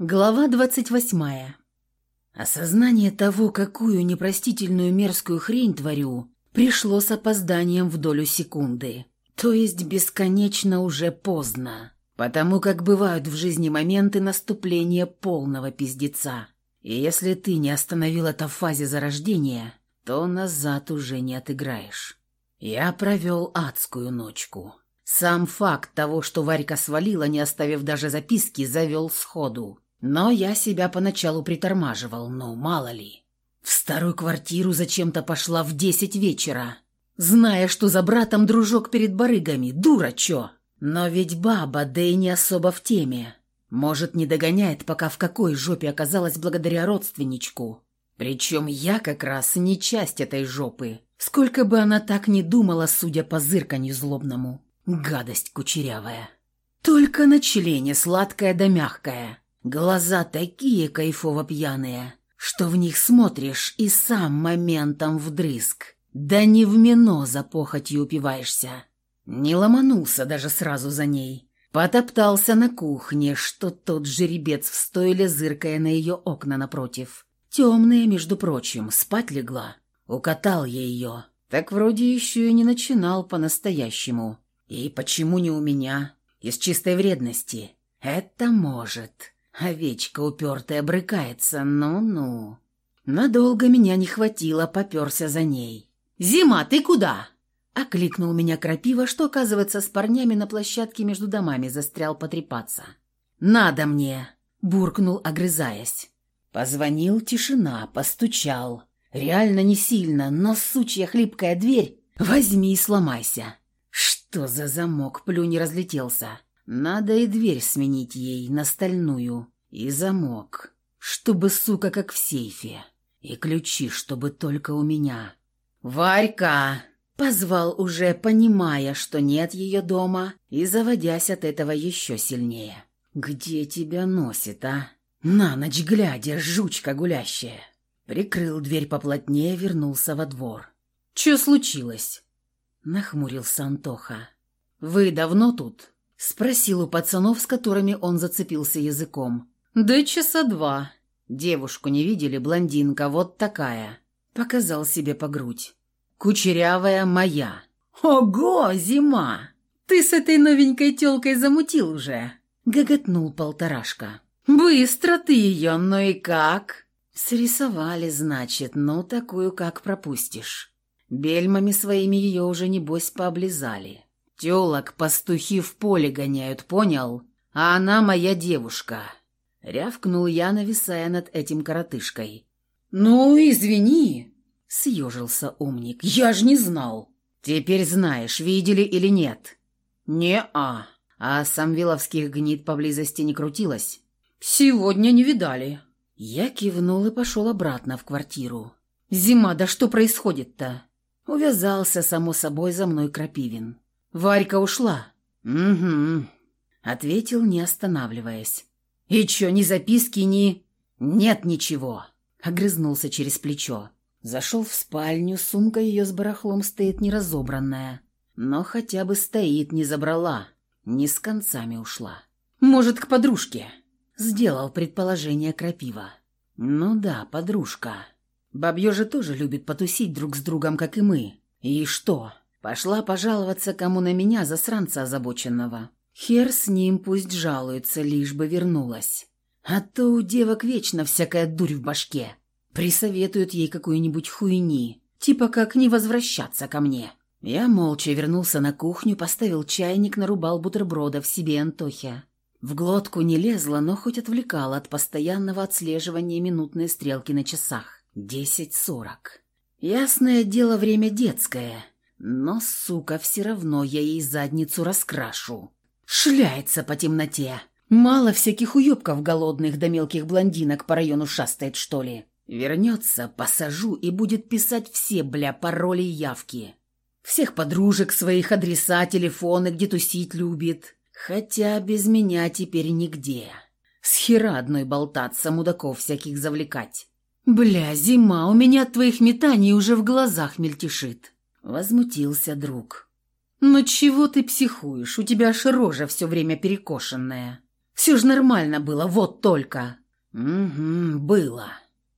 Глава двадцать восьмая. Осознание того, какую непростительную мерзкую хрень творю, пришло с опозданием в долю секунды. То есть бесконечно уже поздно. Потому как бывают в жизни моменты наступления полного пиздеца. И если ты не остановил это в фазе зарождения, то назад уже не отыграешь. Я провел адскую ночку. Сам факт того, что Варька свалила, не оставив даже записки, завел сходу. Но я себя поначалу притормаживал, но мало ли. В старую квартиру зачем-то пошла в десять вечера, зная, что за братом дружок перед барыгами, дура чё. Но ведь баба, да и не особо в теме. Может, не догоняет, пока в какой жопе оказалась благодаря родственничку. Причем я как раз не часть этой жопы. Сколько бы она так не думала, судя по зырканью злобному. Гадость кучерявая. Только на члене сладкая да мягкая. Глаза такие кайфово пьяные, что в них смотришь и сам моментом вдрызг. Да не в мино за похотью упиваешься. Не ломанулся даже сразу за ней. Потоптался на кухне, что тот жеребец в стойле, зыркая на ее окна напротив. Темные, между прочим, спать легла. Укатал я ее. Так вроде еще и не начинал по-настоящему. И почему не у меня? Из чистой вредности. Это может. Овечка упертая брыкается, ну-ну. Надолго меня не хватило, поперся за ней. «Зима, ты куда?» Окликнул меня крапива, что, оказывается, с парнями на площадке между домами застрял потрепаться. «Надо мне!» – буркнул, огрызаясь. Позвонил, тишина, постучал. Реально не сильно, но сучья хлипкая дверь. Возьми и сломайся. Что за замок, плюнь разлетелся. Надо и дверь сменить ей на стальную. И замок. Чтобы, сука, как в сейфе. И ключи, чтобы только у меня. «Варька!» Позвал уже, понимая, что нет ее дома, и заводясь от этого еще сильнее. «Где тебя носит, а? На ночь глядя, жучка гулящая!» Прикрыл дверь поплотнее, вернулся во двор. «Че случилось?» Нахмурился Антоха. «Вы давно тут?» Спросил у пацанов, с которыми он зацепился языком. «Да часа два. Девушку не видели, блондинка, вот такая». Показал себе по грудь. «Кучерявая моя». «Ого, зима! Ты с этой новенькой тёлкой замутил уже?» Гоготнул полторашка. «Быстро ты ее, ну и как?» «Срисовали, значит, ну такую как пропустишь. Бельмами своими ее уже, небось, пооблизали». Телок пастухи в поле гоняют, понял? А она моя девушка. Рявкнул я, нависая над этим коротышкой. Ну, извини, съежился умник. Я ж не знал. Теперь знаешь, видели или нет? Не-а. А самвиловских гнид поблизости не крутилось? Сегодня не видали. Я кивнул и пошел обратно в квартиру. «Зима, да что происходит-то?» Увязался, само собой, за мной Крапивин. Варька ушла. Угу, ответил, не останавливаясь. И чё, ни записки, ни Нет ничего. Огрызнулся через плечо. Зашел в спальню, сумка ее с барахлом стоит неразобранная. Но хотя бы стоит, не забрала. Не с концами ушла. Может, к подружке? Сделал предположение Крапива. Ну да, подружка. Бабье же тоже любит потусить друг с другом, как и мы. И что? Пошла пожаловаться кому на меня, засранца озабоченного. Хер с ним пусть жалуется, лишь бы вернулась. А то у девок вечно всякая дурь в башке. Присоветуют ей какую-нибудь хуйни, типа как не возвращаться ко мне. Я молча вернулся на кухню, поставил чайник, нарубал бутербродов себе Антохе. В глотку не лезла, но хоть отвлекала от постоянного отслеживания минутной стрелки на часах. Десять сорок. Ясное дело, время детское — но, сука, все равно я ей задницу раскрашу. Шляется по темноте. Мало всяких уебков голодных да мелких блондинок по району шастает, что ли. Вернется, посажу и будет писать все, бля, пароли и явки. Всех подружек своих, адреса, телефоны, где тусить любит. Хотя без меня теперь нигде. С хера одной болтаться, мудаков всяких завлекать. Бля, зима, у меня от твоих метаний уже в глазах мельтешит. Возмутился друг. «Ну чего ты психуешь? У тебя аж рожа все время перекошенная». Все же нормально было, вот только. Угу, было.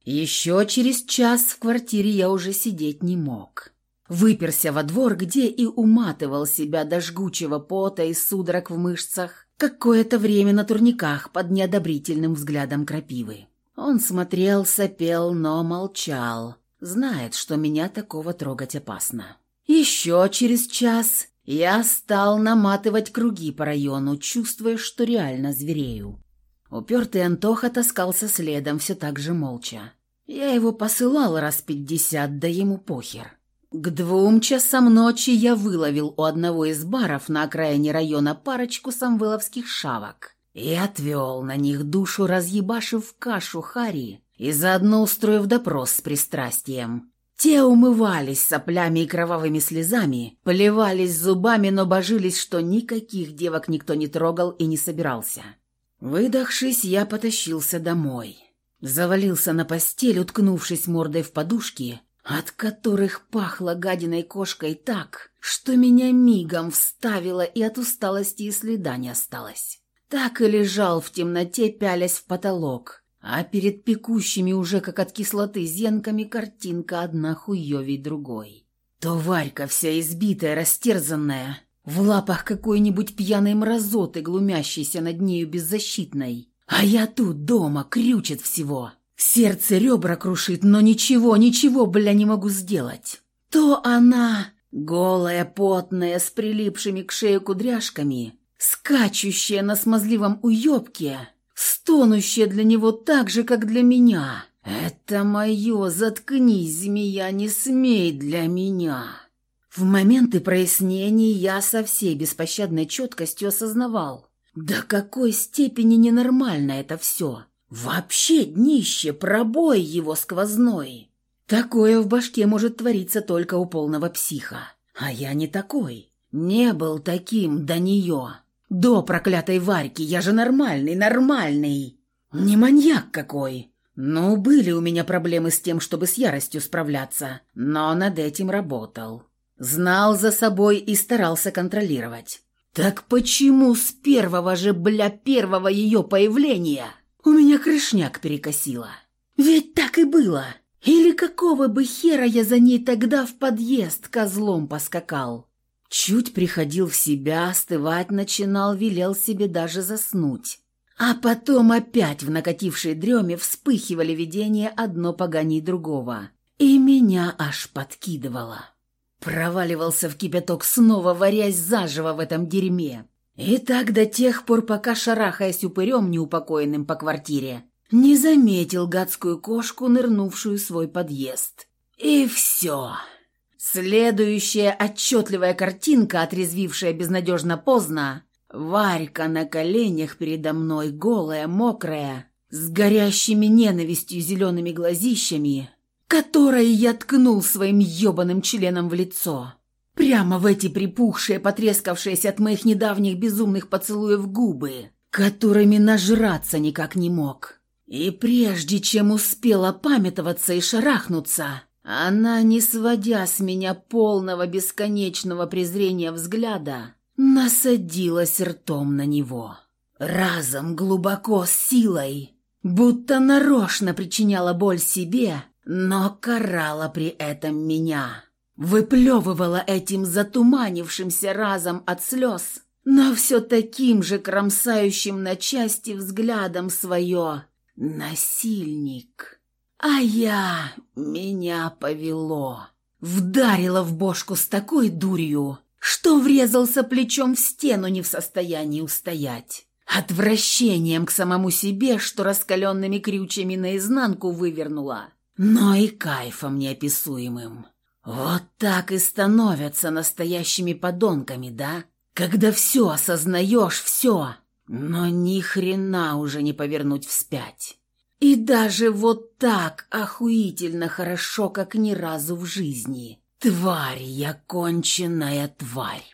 Еще через час в квартире я уже сидеть не мог. Выперся во двор, где и уматывал себя до жгучего пота и судорог в мышцах, какое-то время на турниках под неодобрительным взглядом крапивы. Он смотрел, сопел, но молчал. Знает, что меня такого трогать опасно. Еще через час я стал наматывать круги по району, чувствуя, что реально зверею. Упертый Антоха таскался следом, все так же молча. Я его посылал раз пятьдесят, да ему похер. К двум часам ночи я выловил у одного из баров на окраине района парочку самвеловских шавок и отвел на них душу, разъебашив кашу Хари и заодно устроив допрос с пристрастием. Те умывались соплями и кровавыми слезами, поливались зубами, но божились, что никаких девок никто не трогал и не собирался. Выдохшись, я потащился домой. Завалился на постель, уткнувшись мордой в подушки, от которых пахло гадиной кошкой так, что меня мигом вставило и от усталости и следа не осталось. Так и лежал в темноте, пялясь в потолок, а перед пекущими уже как от кислоты зенками картинка одна хуёвей другой. То Варька вся избитая, растерзанная, в лапах какой-нибудь пьяной мразоты, глумящейся над нею беззащитной, а я тут дома, крючит всего. Сердце ребра крушит, но ничего, ничего, бля, не могу сделать. То она, голая, потная, с прилипшими к шее кудряшками, скачущая на смазливом уёбке, стонущая для него так же, как для меня. Это мое, заткнись, змея, не смей для меня. В моменты прояснений я со всей беспощадной четкостью осознавал, до какой степени ненормально это все. Вообще днище, пробой его сквозной. Такое в башке может твориться только у полного психа. А я не такой. Не был таким до нее. До проклятой Варьки я же нормальный, нормальный. Не маньяк какой. Ну, были у меня проблемы с тем, чтобы с яростью справляться, но над этим работал. Знал за собой и старался контролировать. Так почему с первого же, бля, первого ее появления у меня крышняк перекосило. Ведь так и было. Или какого бы хера я за ней тогда в подъезд козлом поскакал? Чуть приходил в себя, остывать начинал, велел себе даже заснуть. А потом опять в накатившей дреме вспыхивали видения одно поганей другого. И меня аж подкидывало. Проваливался в кипяток снова, варясь заживо в этом дерьме. И так до тех пор, пока, шарахаясь упырем неупокоенным по квартире, не заметил гадскую кошку, нырнувшую в свой подъезд. И все. Следующая отчетливая картинка, отрезвившая безнадежно поздно, Варька на коленях передо мной, голая, мокрая, с горящими ненавистью зелеными глазищами, которой я ткнул своим ебаным членом в лицо. Прямо в эти припухшие, потрескавшиеся от моих недавних безумных поцелуев губы, которыми нажраться никак не мог. И прежде чем успела памятоваться и шарахнуться, она, не сводя с меня полного бесконечного презрения взгляда, насадилась ртом на него. Разом, глубоко, с силой, будто нарочно причиняла боль себе, но карала при этом меня выплевывала этим затуманившимся разом от слез, но все таким же кромсающим на части взглядом свое «насильник». А я... меня повело. Вдарила в бошку с такой дурью, что врезался плечом в стену не в состоянии устоять. Отвращением к самому себе, что раскаленными крючьями наизнанку вывернула, но и кайфом неописуемым. Вот так и становятся настоящими подонками, да? Когда все осознаешь, все, но ни хрена уже не повернуть вспять. И даже вот так охуительно хорошо, как ни разу в жизни. Тварь я конченая тварь.